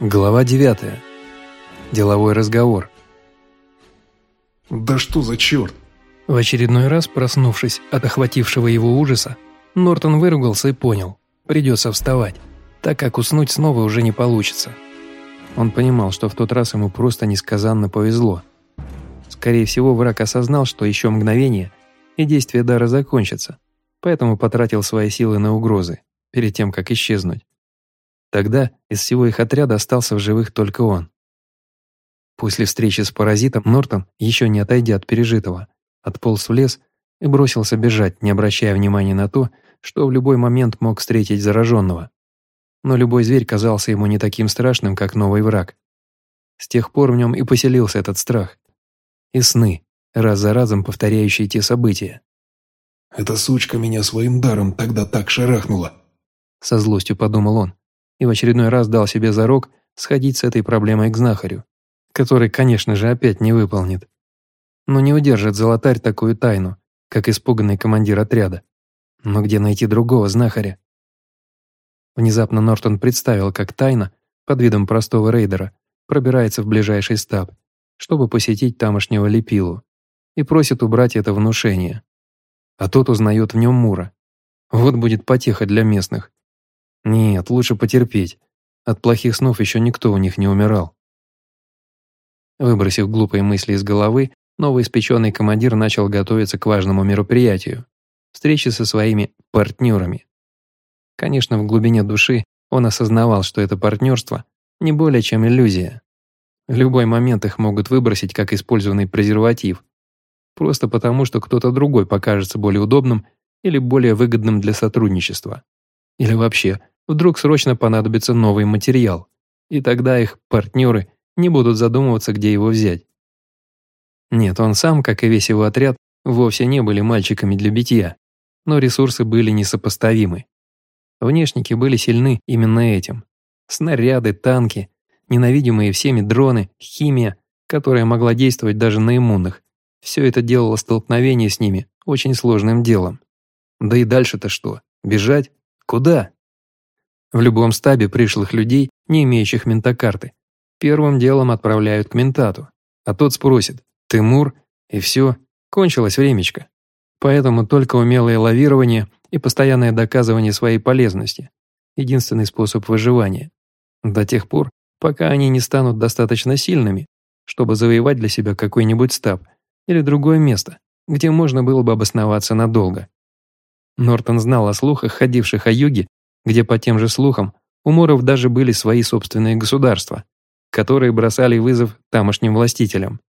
Глава 9. Деловой разговор. «Да что за черт?» В очередной раз, проснувшись от охватившего его ужаса, Нортон выругался и понял – придется вставать, так как уснуть снова уже не получится. Он понимал, что в тот раз ему просто несказанно повезло. Скорее всего, враг осознал, что еще мгновение, и действие дара закончится, поэтому потратил свои силы на угрозы, перед тем, как исчезнуть. Тогда из всего их отряда остался в живых только он. После встречи с паразитом Нортон, еще не отойдя от пережитого, отполз в лес и бросился бежать, не обращая внимания на то, что в любой момент мог встретить зараженного. Но любой зверь казался ему не таким страшным, как новый враг. С тех пор в нем и поселился этот страх. И сны, раз за разом повторяющие те события. «Эта сучка меня своим даром тогда так шарахнула», — со злостью подумал он и в очередной раз дал себе зарок сходить с этой проблемой к знахарю, который, конечно же, опять не выполнит. Но не удержит золотарь такую тайну, как испуганный командир отряда. Но где найти другого знахаря? Внезапно Нортон представил, как тайна, под видом простого рейдера, пробирается в ближайший стаб, чтобы посетить тамошнего Лепилу, и просит убрать это внушение. А тот узнает в нем Мура. Вот будет потеха для местных. Нет, лучше потерпеть. От плохих снов еще никто у них не умирал. Выбросив глупые мысли из головы, новоиспеченный командир начал готовиться к важному мероприятию – встрече со своими партнерами. Конечно, в глубине души он осознавал, что это партнерство не более чем иллюзия. В любой момент их могут выбросить как использованный презерватив, просто потому, что кто-то другой покажется более удобным или более выгодным для сотрудничества. Или вообще Вдруг срочно понадобится новый материал, и тогда их партнеры не будут задумываться, где его взять. Нет, он сам, как и весь его отряд, вовсе не были мальчиками для битья, но ресурсы были несопоставимы. Внешники были сильны именно этим. Снаряды, танки, ненавидимые всеми дроны, химия, которая могла действовать даже на иммунных. Все это делало столкновение с ними очень сложным делом. Да и дальше-то что? Бежать? Куда? В любом стабе пришлых людей, не имеющих ментокарты, первым делом отправляют к ментату, а тот спросит «Ты Мур?» и все, кончилось времечко. Поэтому только умелое лавирование и постоянное доказывание своей полезности – единственный способ выживания. До тех пор, пока они не станут достаточно сильными, чтобы завоевать для себя какой-нибудь стаб или другое место, где можно было бы обосноваться надолго. Нортон знал о слухах, ходивших о юге где по тем же слухам у Муров даже были свои собственные государства, которые бросали вызов тамошним властителям.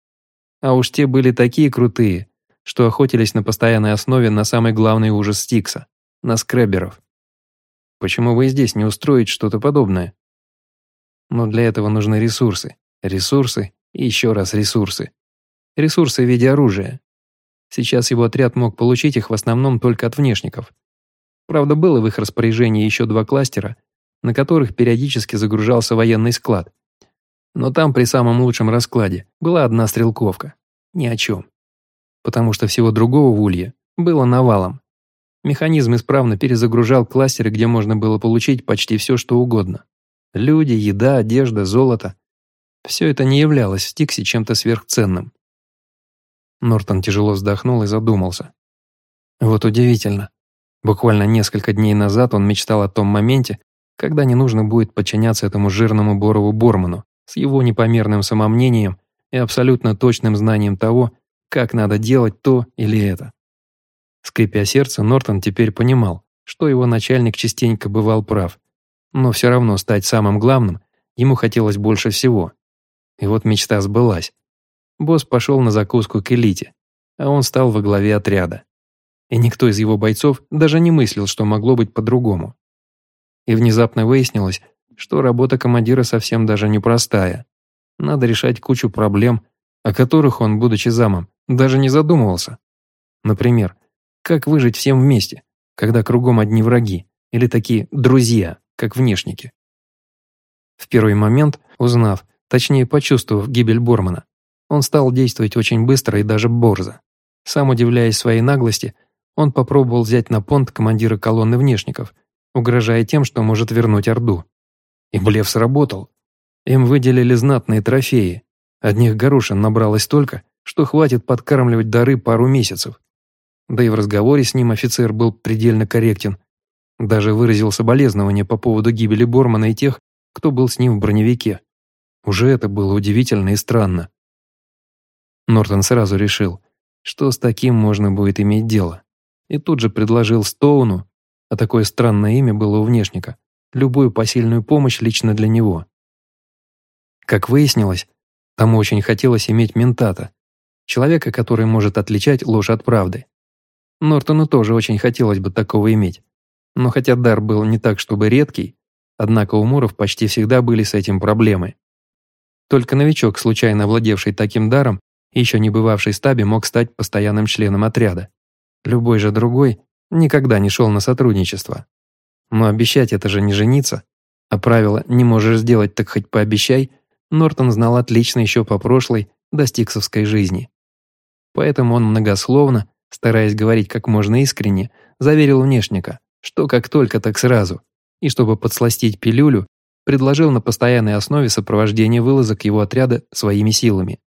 А уж те были такие крутые, что охотились на постоянной основе на самый главный ужас Стикса – на скреберов. Почему и здесь не устроить что-то подобное? Но для этого нужны ресурсы. Ресурсы и еще раз ресурсы. Ресурсы в виде оружия. Сейчас его отряд мог получить их в основном только от внешников, Правда, было в их распоряжении еще два кластера, на которых периодически загружался военный склад. Но там при самом лучшем раскладе была одна стрелковка. Ни о чем. Потому что всего другого в Улье было навалом. Механизм исправно перезагружал кластеры, где можно было получить почти все, что угодно. Люди, еда, одежда, золото. Все это не являлось в Стиксе чем-то сверхценным. Нортон тяжело вздохнул и задумался. Вот удивительно. Буквально несколько дней назад он мечтал о том моменте, когда не нужно будет подчиняться этому жирному Борову Борману с его непомерным самомнением и абсолютно точным знанием того, как надо делать то или это. Скрипя сердце, Нортон теперь понимал, что его начальник частенько бывал прав, но все равно стать самым главным ему хотелось больше всего. И вот мечта сбылась. Босс пошел на закуску к элите, а он стал во главе отряда и никто из его бойцов даже не мыслил, что могло быть по-другому. И внезапно выяснилось, что работа командира совсем даже непростая. Надо решать кучу проблем, о которых он, будучи замом, даже не задумывался. Например, как выжить всем вместе, когда кругом одни враги, или такие друзья, как внешники. В первый момент, узнав, точнее почувствовав гибель Бормана, он стал действовать очень быстро и даже борзо. Сам удивляясь своей наглости, он попробовал взять на понт командира колонны внешников, угрожая тем, что может вернуть Орду. И блеф сработал. Им выделили знатные трофеи. Одних горошин набралось столько, что хватит подкармливать дары пару месяцев. Да и в разговоре с ним офицер был предельно корректен. Даже выразил соболезнования по поводу гибели Бормана и тех, кто был с ним в броневике. Уже это было удивительно и странно. Нортон сразу решил, что с таким можно будет иметь дело. И тут же предложил Стоуну, а такое странное имя было у внешника, любую посильную помощь лично для него. Как выяснилось, тому очень хотелось иметь ментата, человека, который может отличать ложь от правды. Нортону тоже очень хотелось бы такого иметь. Но хотя дар был не так, чтобы редкий, однако у Муров почти всегда были с этим проблемы. Только новичок, случайно владевший таким даром, еще не бывавший в стабе, мог стать постоянным членом отряда. Любой же другой никогда не шел на сотрудничество. Но обещать это же не жениться, а правило «не можешь сделать, так хоть пообещай» Нортон знал отлично еще по прошлой, достиксовской жизни. Поэтому он многословно, стараясь говорить как можно искренне, заверил внешника, что как только, так сразу, и чтобы подсластить пилюлю, предложил на постоянной основе сопровождение вылазок его отряда своими силами.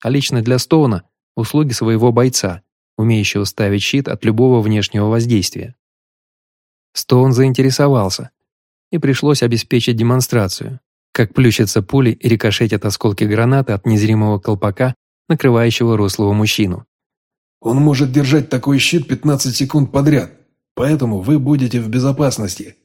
А лично для Стоуна – услуги своего бойца, умеющего ставить щит от любого внешнего воздействия. Стоун заинтересовался, и пришлось обеспечить демонстрацию, как плющатся пули и рикошетят осколки гранаты от незримого колпака, накрывающего рослого мужчину. «Он может держать такой щит 15 секунд подряд, поэтому вы будете в безопасности».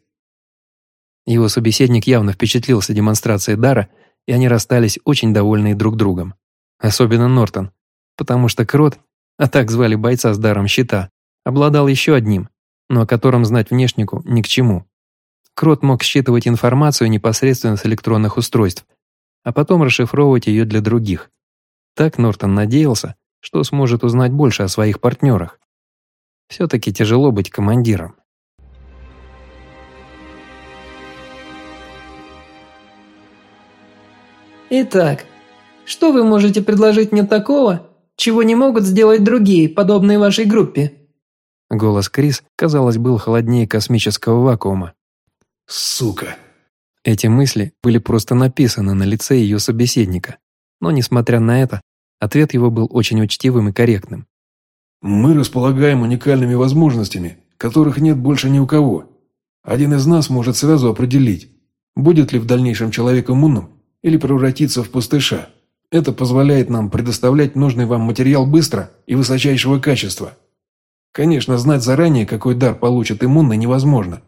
Его собеседник явно впечатлился демонстрацией дара, и они расстались очень довольные друг другом. Особенно Нортон, потому что Крот, а так звали бойца с даром щита, обладал еще одним, но о котором знать внешнику ни к чему. Крот мог считывать информацию непосредственно с электронных устройств, а потом расшифровывать ее для других. Так Нортон надеялся, что сможет узнать больше о своих партнерах. Все-таки тяжело быть командиром. Итак, что вы можете предложить мне такого, чего не могут сделать другие, подобные вашей группе?» Голос Крис, казалось, был холоднее космического вакуума. «Сука!» Эти мысли были просто написаны на лице ее собеседника. Но, несмотря на это, ответ его был очень учтивым и корректным. «Мы располагаем уникальными возможностями, которых нет больше ни у кого. Один из нас может сразу определить, будет ли в дальнейшем человек иммунным или превратиться в пустыша. Это позволяет нам предоставлять нужный вам материал быстро и высочайшего качества. Конечно, знать заранее, какой дар получит иммунный, невозможно.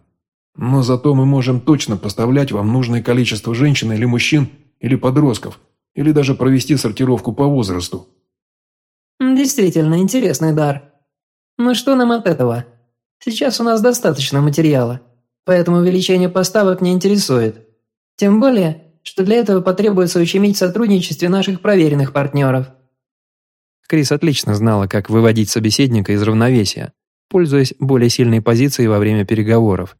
Но зато мы можем точно поставлять вам нужное количество женщин или мужчин, или подростков, или даже провести сортировку по возрасту. Действительно интересный дар. Но что нам от этого? Сейчас у нас достаточно материала, поэтому увеличение поставок не интересует. Тем более, что для этого потребуется ущемить сотрудничестве наших проверенных партнеров. Крис отлично знала, как выводить собеседника из равновесия, пользуясь более сильной позицией во время переговоров.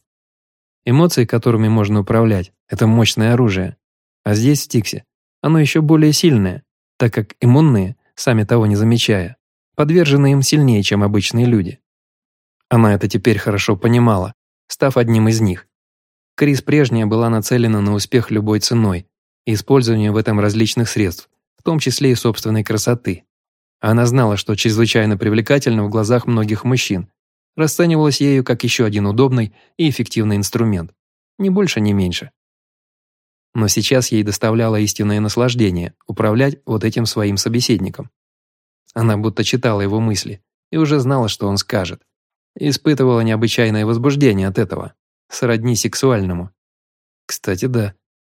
Эмоции, которыми можно управлять, это мощное оружие. А здесь, в Стиксе, оно еще более сильное, так как иммунные, сами того не замечая, подвержены им сильнее, чем обычные люди. Она это теперь хорошо понимала, став одним из них. Крис прежняя была нацелена на успех любой ценой и в этом различных средств, в том числе и собственной красоты. Она знала, что чрезвычайно привлекательна в глазах многих мужчин, расценивалась ею как еще один удобный и эффективный инструмент, ни больше, ни меньше. Но сейчас ей доставляло истинное наслаждение управлять вот этим своим собеседником. Она будто читала его мысли и уже знала, что он скажет. испытывала необычайное возбуждение от этого сродни сексуальному. Кстати, да,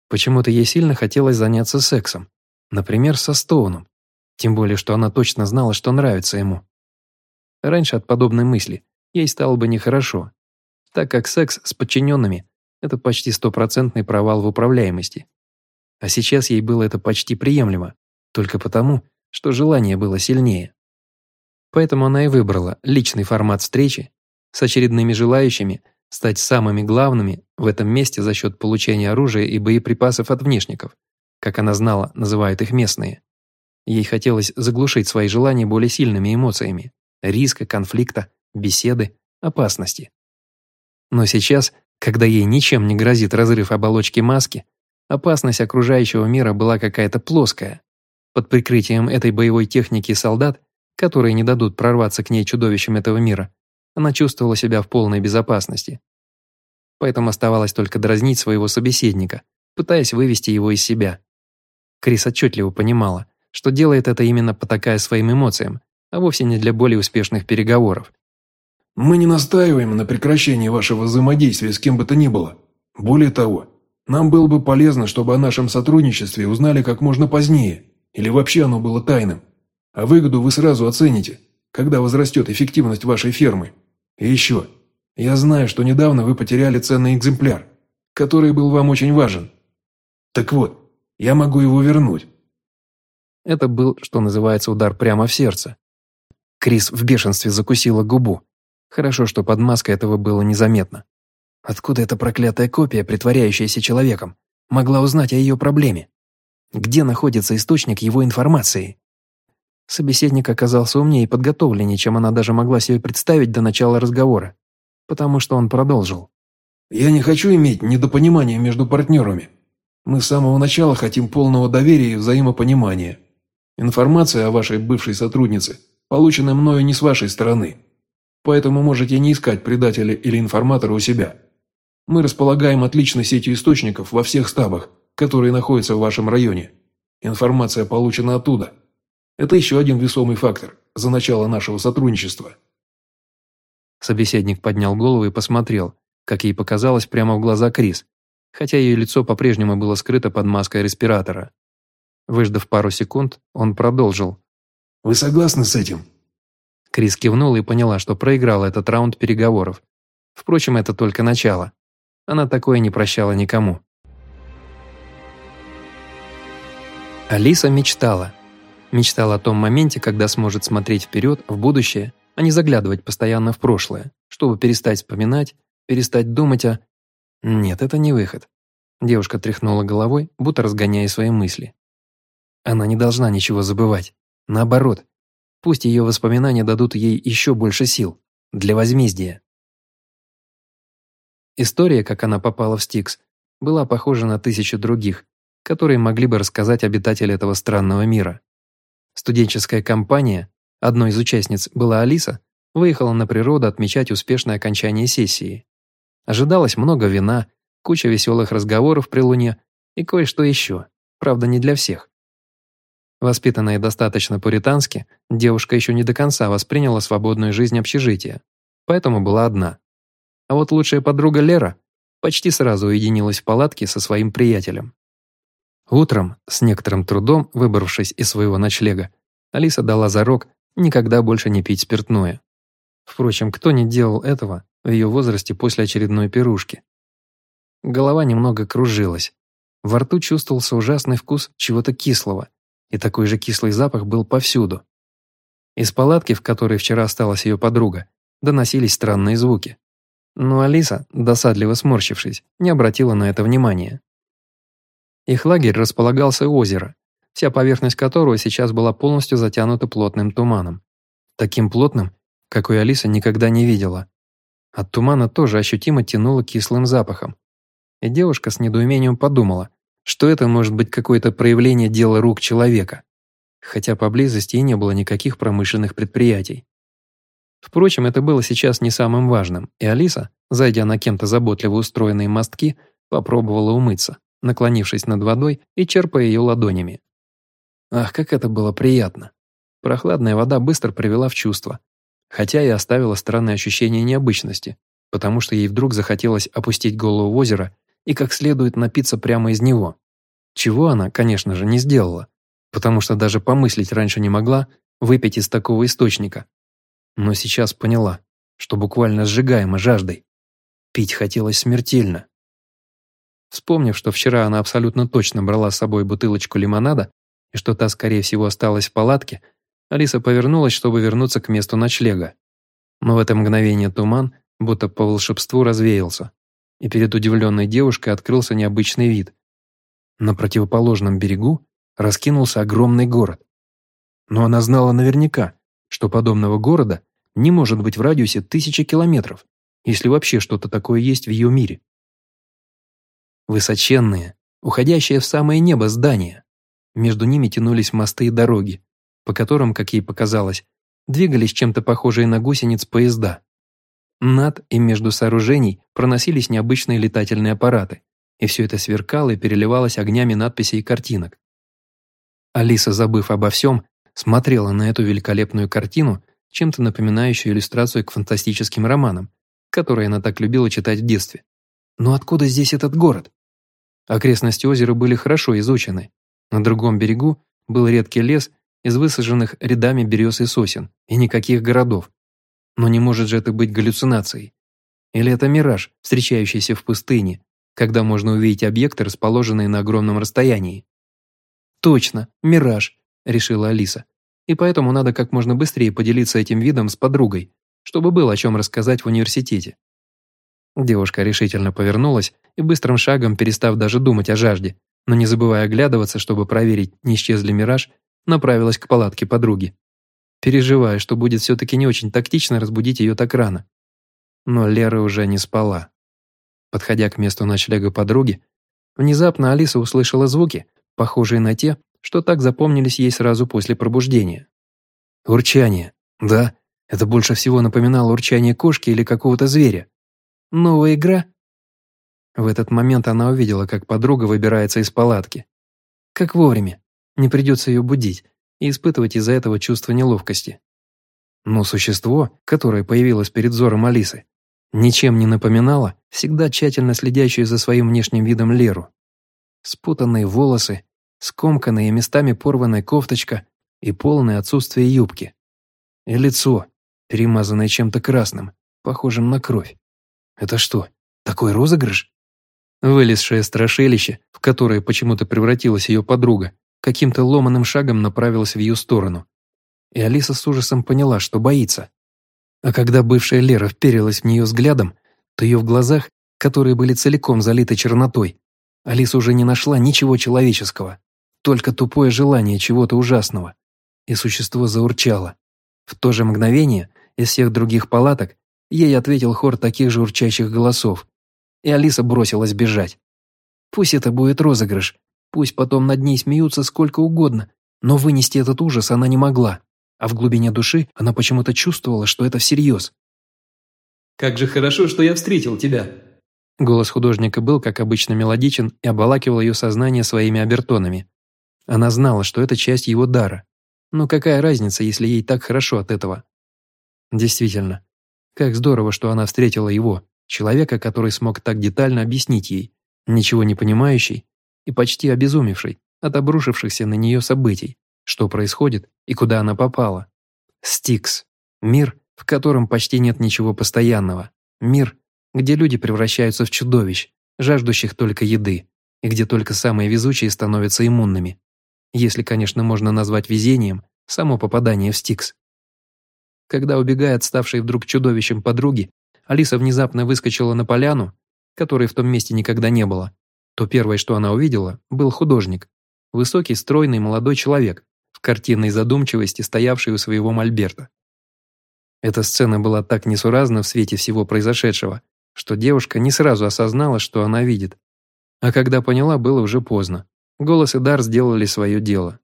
почему-то ей сильно хотелось заняться сексом. Например, со Стоуном. Тем более, что она точно знала, что нравится ему. Раньше от подобной мысли ей стало бы нехорошо, так как секс с подчиненными – это почти стопроцентный провал в управляемости. А сейчас ей было это почти приемлемо, только потому, что желание было сильнее. Поэтому она и выбрала личный формат встречи с очередными желающими – стать самыми главными в этом месте за счет получения оружия и боеприпасов от внешников, как она знала, называют их местные. Ей хотелось заглушить свои желания более сильными эмоциями – риска, конфликта, беседы, опасности. Но сейчас, когда ей ничем не грозит разрыв оболочки маски, Опасность окружающего мира была какая-то плоская. Под прикрытием этой боевой техники солдат, которые не дадут прорваться к ней чудовищам этого мира, она чувствовала себя в полной безопасности. Поэтому оставалось только дразнить своего собеседника, пытаясь вывести его из себя. Крис отчетливо понимала, что делает это именно потакая своим эмоциям, а вовсе не для более успешных переговоров. «Мы не настаиваем на прекращении вашего взаимодействия с кем бы то ни было. Более того, нам было бы полезно, чтобы о нашем сотрудничестве узнали как можно позднее, или вообще оно было тайным. А выгоду вы сразу оцените, когда возрастет эффективность вашей фермы. И еще, я знаю, что недавно вы потеряли ценный экземпляр, который был вам очень важен. Так вот, я могу его вернуть». Это был, что называется, удар прямо в сердце. Крис в бешенстве закусила губу. Хорошо, что под маской этого было незаметно. Откуда эта проклятая копия, притворяющаяся человеком, могла узнать о ее проблеме? Где находится источник его информации? Собеседник оказался умнее и подготовленнее, чем она даже могла себе представить до начала разговора, потому что он продолжил. «Я не хочу иметь недопонимания между партнерами. Мы с самого начала хотим полного доверия и взаимопонимания. Информация о вашей бывшей сотруднице получена мною не с вашей стороны, поэтому можете не искать предателя или информатора у себя. Мы располагаем отличной сетью источников во всех стабах, которые находятся в вашем районе. Информация получена оттуда». Это еще один весомый фактор за начало нашего сотрудничества. Собеседник поднял голову и посмотрел, как ей показалось, прямо в глаза Крис, хотя ее лицо по-прежнему было скрыто под маской респиратора. Выждав пару секунд, он продолжил. «Вы согласны с этим?» Крис кивнула и поняла, что проиграла этот раунд переговоров. Впрочем, это только начало. Она такое не прощала никому. Алиса мечтала – Мечтал о том моменте, когда сможет смотреть вперед, в будущее, а не заглядывать постоянно в прошлое, чтобы перестать вспоминать, перестать думать о... Нет, это не выход. Девушка тряхнула головой, будто разгоняя свои мысли. Она не должна ничего забывать. Наоборот, пусть ее воспоминания дадут ей еще больше сил. Для возмездия. История, как она попала в Стикс, была похожа на тысячу других, которые могли бы рассказать обитатели этого странного мира. Студенческая компания, одной из участниц была Алиса, выехала на природу отмечать успешное окончание сессии. Ожидалось много вина, куча веселых разговоров при луне и кое-что еще, правда не для всех. Воспитанная достаточно пуритански, девушка еще не до конца восприняла свободную жизнь общежития, поэтому была одна. А вот лучшая подруга Лера почти сразу уединилась в палатке со своим приятелем. Утром, с некоторым трудом выбравшись из своего ночлега, Алиса дала зарок никогда больше не пить спиртное. Впрочем, кто не делал этого в ее возрасте после очередной пирушки? Голова немного кружилась. Во рту чувствовался ужасный вкус чего-то кислого, и такой же кислый запах был повсюду. Из палатки, в которой вчера осталась ее подруга, доносились странные звуки. Но Алиса, досадливо сморщившись, не обратила на это внимания. Их лагерь располагался у озера, вся поверхность которого сейчас была полностью затянута плотным туманом. Таким плотным, какой Алиса никогда не видела. От тумана тоже ощутимо тянуло кислым запахом. И девушка с недоумением подумала, что это может быть какое-то проявление дела рук человека, хотя поблизости и не было никаких промышленных предприятий. Впрочем, это было сейчас не самым важным, и Алиса, зайдя на кем-то заботливо устроенные мостки, попробовала умыться наклонившись над водой и черпая ее ладонями. Ах, как это было приятно. Прохладная вода быстро привела в чувство, хотя и оставила странное ощущение необычности, потому что ей вдруг захотелось опустить голову в озеро и как следует напиться прямо из него. Чего она, конечно же, не сделала, потому что даже помыслить раньше не могла выпить из такого источника. Но сейчас поняла, что буквально сжигаема жаждой. Пить хотелось смертельно. Вспомнив, что вчера она абсолютно точно брала с собой бутылочку лимонада и что та, скорее всего, осталась в палатке, Алиса повернулась, чтобы вернуться к месту ночлега. Но в это мгновение туман, будто по волшебству, развеялся, и перед удивленной девушкой открылся необычный вид. На противоположном берегу раскинулся огромный город. Но она знала наверняка, что подобного города не может быть в радиусе тысячи километров, если вообще что-то такое есть в ее мире. Высоченные, уходящее в самое небо здание. Между ними тянулись мосты и дороги, по которым, как ей показалось, двигались чем-то похожие на гусениц поезда. Над и между сооружений проносились необычные летательные аппараты, и все это сверкало и переливалось огнями надписей и картинок. Алиса, забыв обо всем, смотрела на эту великолепную картину, чем-то напоминающую иллюстрацию к фантастическим романам, которые она так любила читать в детстве. Но откуда здесь этот город? Окрестности озера были хорошо изучены. На другом берегу был редкий лес из высаженных рядами берез и сосен, и никаких городов. Но не может же это быть галлюцинацией. Или это мираж, встречающийся в пустыне, когда можно увидеть объекты, расположенные на огромном расстоянии. «Точно, мираж», – решила Алиса. «И поэтому надо как можно быстрее поделиться этим видом с подругой, чтобы было о чем рассказать в университете». Девушка решительно повернулась и быстрым шагом, перестав даже думать о жажде, но не забывая оглядываться, чтобы проверить, не исчез ли мираж, направилась к палатке подруги. Переживая, что будет все-таки не очень тактично разбудить ее так рано. Но Лера уже не спала. Подходя к месту ночлега подруги, внезапно Алиса услышала звуки, похожие на те, что так запомнились ей сразу после пробуждения. Урчание. Да, это больше всего напоминало урчание кошки или какого-то зверя. Новая игра? В этот момент она увидела, как подруга выбирается из палатки. Как вовремя. Не придется ее будить и испытывать из-за этого чувство неловкости. Но существо, которое появилось перед взором Алисы, Ничем не напоминала всегда тщательно следящую за своим внешним видом Леру. Спутанные волосы, скомканная местами порванная кофточка и полное отсутствие юбки. И лицо, перемазанное чем-то красным, похожим на кровь. Это что, такой розыгрыш? Вылезшее страшилище, в которое почему-то превратилась ее подруга, каким-то ломаным шагом направилась в ее сторону. И Алиса с ужасом поняла, что боится. А когда бывшая Лера вперилась в нее взглядом, то ее в глазах, которые были целиком залиты чернотой, Алиса уже не нашла ничего человеческого, только тупое желание чего-то ужасного. И существо заурчало. В то же мгновение из всех других палаток ей ответил хор таких же урчащих голосов, и Алиса бросилась бежать. Пусть это будет розыгрыш, пусть потом над ней смеются сколько угодно, но вынести этот ужас она не могла а в глубине души она почему-то чувствовала, что это всерьез. «Как же хорошо, что я встретил тебя!» Голос художника был, как обычно, мелодичен и обволакивал ее сознание своими обертонами. Она знала, что это часть его дара. Но какая разница, если ей так хорошо от этого? Действительно, как здорово, что она встретила его, человека, который смог так детально объяснить ей, ничего не понимающий и почти обезумевший от обрушившихся на нее событий что происходит и куда она попала. Стикс. Мир, в котором почти нет ничего постоянного. Мир, где люди превращаются в чудовищ, жаждущих только еды, и где только самые везучие становятся иммунными. Если, конечно, можно назвать везением само попадание в Стикс. Когда, убегая от ставшей вдруг чудовищем подруги, Алиса внезапно выскочила на поляну, которой в том месте никогда не было, то первое, что она увидела, был художник. Высокий, стройный молодой человек, картинной задумчивости, стоявшей у своего мольберта. Эта сцена была так несуразна в свете всего произошедшего, что девушка не сразу осознала, что она видит. А когда поняла, было уже поздно. Голос и дар сделали свое дело.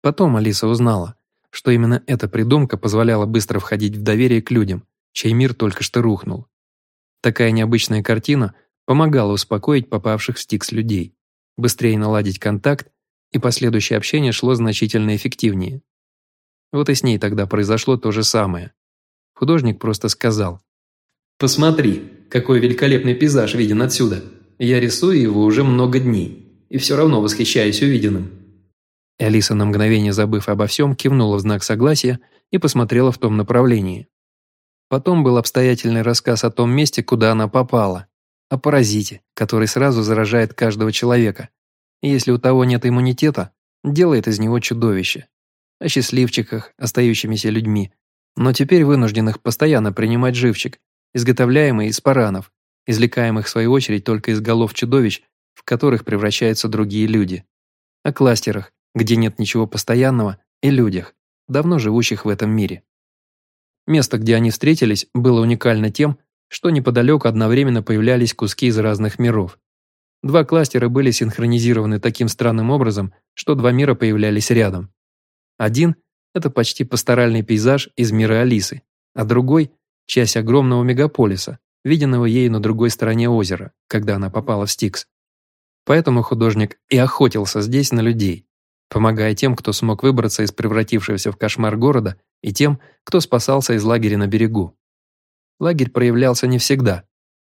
Потом Алиса узнала, что именно эта придумка позволяла быстро входить в доверие к людям, чей мир только что рухнул. Такая необычная картина помогала успокоить попавших в стикс людей, быстрее наладить контакт и последующее общение шло значительно эффективнее. Вот и с ней тогда произошло то же самое. Художник просто сказал. «Посмотри, какой великолепный пейзаж виден отсюда. Я рисую его уже много дней, и все равно восхищаюсь увиденным». И Алиса, на мгновение забыв обо всем, кивнула в знак согласия и посмотрела в том направлении. Потом был обстоятельный рассказ о том месте, куда она попала, о паразите, который сразу заражает каждого человека, если у того нет иммунитета, делает из него чудовище. О счастливчиках, остающимися людьми, но теперь вынужденных постоянно принимать живчик, изготовляемый из паранов, извлекаемых в свою очередь только из голов чудовищ, в которых превращаются другие люди. О кластерах, где нет ничего постоянного, и людях, давно живущих в этом мире. Место, где они встретились, было уникально тем, что неподалеку одновременно появлялись куски из разных миров. Два кластера были синхронизированы таким странным образом, что два мира появлялись рядом. Один – это почти пасторальный пейзаж из мира Алисы, а другой – часть огромного мегаполиса, виденного ею на другой стороне озера, когда она попала в Стикс. Поэтому художник и охотился здесь на людей, помогая тем, кто смог выбраться из превратившегося в кошмар города, и тем, кто спасался из лагеря на берегу. Лагерь проявлялся не всегда,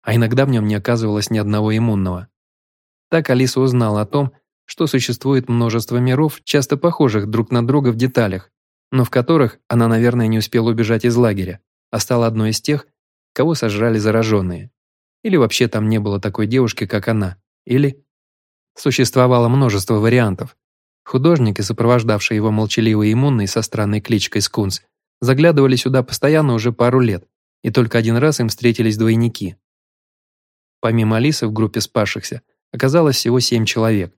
а иногда в нем не оказывалось ни одного иммунного. Так Алиса узнала о том, что существует множество миров, часто похожих друг на друга в деталях, но в которых она, наверное, не успела убежать из лагеря, а стала одной из тех, кого сожрали зараженные. Или вообще там не было такой девушки, как она. Или... Существовало множество вариантов. Художники, сопровождавшие его молчаливый иммунный со странной кличкой Скунс, заглядывали сюда постоянно уже пару лет, и только один раз им встретились двойники. Помимо Алисы в группе спасшихся оказалось всего семь человек.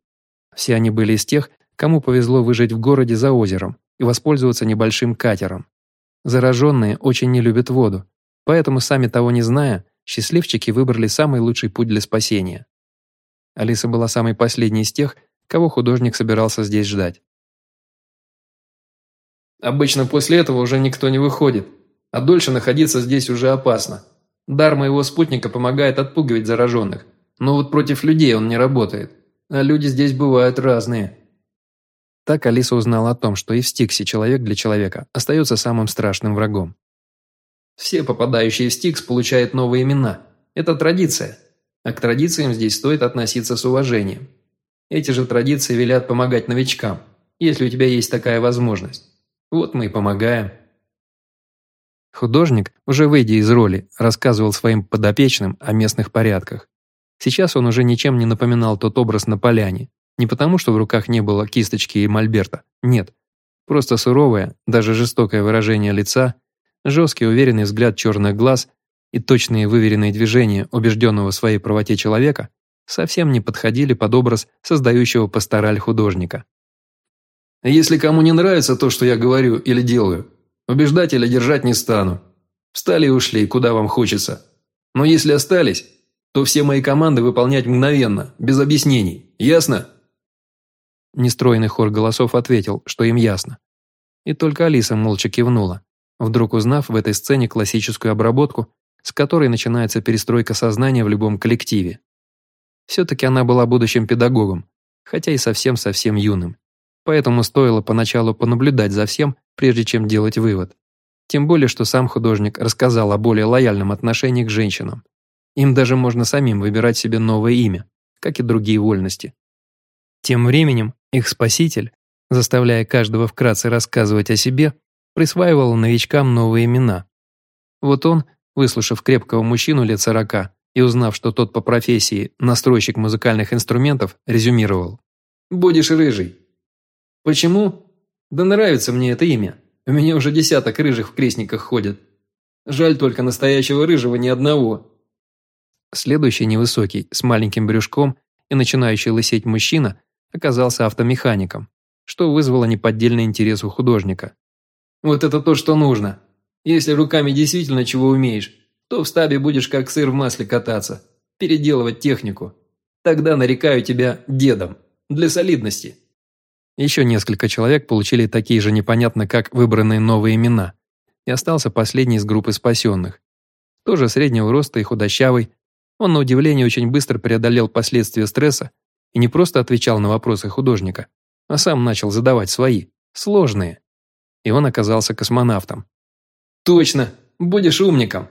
Все они были из тех, кому повезло выжить в городе за озером и воспользоваться небольшим катером. Зараженные очень не любят воду, поэтому, сами того не зная, счастливчики выбрали самый лучший путь для спасения. Алиса была самой последней из тех, кого художник собирался здесь ждать. «Обычно после этого уже никто не выходит, а дольше находиться здесь уже опасно. Дар моего спутника помогает отпугивать зараженных, но вот против людей он не работает, а люди здесь бывают разные». Так Алиса узнала о том, что и в Стиксе человек для человека остается самым страшным врагом. Все попадающие в Стикс получают новые имена. Это традиция. А к традициям здесь стоит относиться с уважением. Эти же традиции велят помогать новичкам, если у тебя есть такая возможность. Вот мы и помогаем. Художник, уже выйдя из роли, рассказывал своим подопечным о местных порядках. Сейчас он уже ничем не напоминал тот образ на поляне. Не потому, что в руках не было кисточки и мольберта. Нет. Просто суровое, даже жестокое выражение лица – Жесткий уверенный взгляд черных глаз и точные выверенные движения убежденного в своей правоте человека совсем не подходили под образ создающего пастораль художника. «Если кому не нравится то, что я говорю или делаю, убеждать или держать не стану. Встали и ушли, куда вам хочется. Но если остались, то все мои команды выполнять мгновенно, без объяснений. Ясно?» Нестройный хор голосов ответил, что им ясно. И только Алиса молча кивнула, вдруг узнав в этой сцене классическую обработку, с которой начинается перестройка сознания в любом коллективе. Все-таки она была будущим педагогом, хотя и совсем-совсем юным. Поэтому стоило поначалу понаблюдать за всем, прежде чем делать вывод. Тем более, что сам художник рассказал о более лояльном отношении к женщинам. Им даже можно самим выбирать себе новое имя, как и другие вольности. Тем временем их спаситель, заставляя каждого вкратце рассказывать о себе, присваивал новичкам новые имена. Вот он, выслушав крепкого мужчину лет сорока и узнав, что тот по профессии настройщик музыкальных инструментов, резюмировал. «Будешь рыжий». «Почему?» «Да нравится мне это имя. У меня уже десяток рыжих в крестниках ходят. Жаль только настоящего рыжего ни одного». Следующий невысокий, с маленьким брюшком и начинающий лысеть мужчина оказался автомехаником, что вызвало неподдельный интерес у художника. Вот это то, что нужно. Если руками действительно чего умеешь, то в стабе будешь как сыр в масле кататься, переделывать технику. Тогда нарекаю тебя дедом, для солидности». Еще несколько человек получили такие же непонятно как выбранные новые имена, и остался последний из группы спасенных. Тоже среднего роста и худощавый, он на удивление очень быстро преодолел последствия стресса и не просто отвечал на вопросы художника, а сам начал задавать свои, сложные и он оказался космонавтом. «Точно! Будешь умником!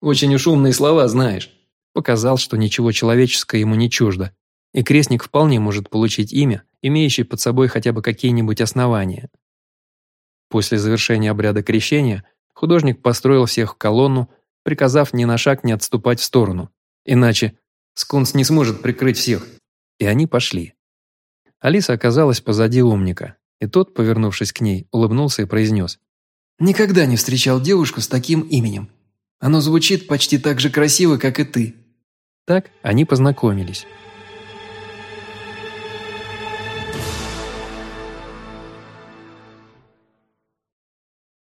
Очень уж умные слова знаешь!» Показал, что ничего человеческого ему не чуждо, и крестник вполне может получить имя, имеющее под собой хотя бы какие-нибудь основания. После завершения обряда крещения художник построил всех в колонну, приказав ни на шаг не отступать в сторону, иначе Скунс не сможет прикрыть всех. И они пошли. Алиса оказалась позади умника, и тот, повернувшись к ней, улыбнулся и произнес. «Никогда не встречал девушку с таким именем. Оно звучит почти так же красиво, как и ты». Так они познакомились.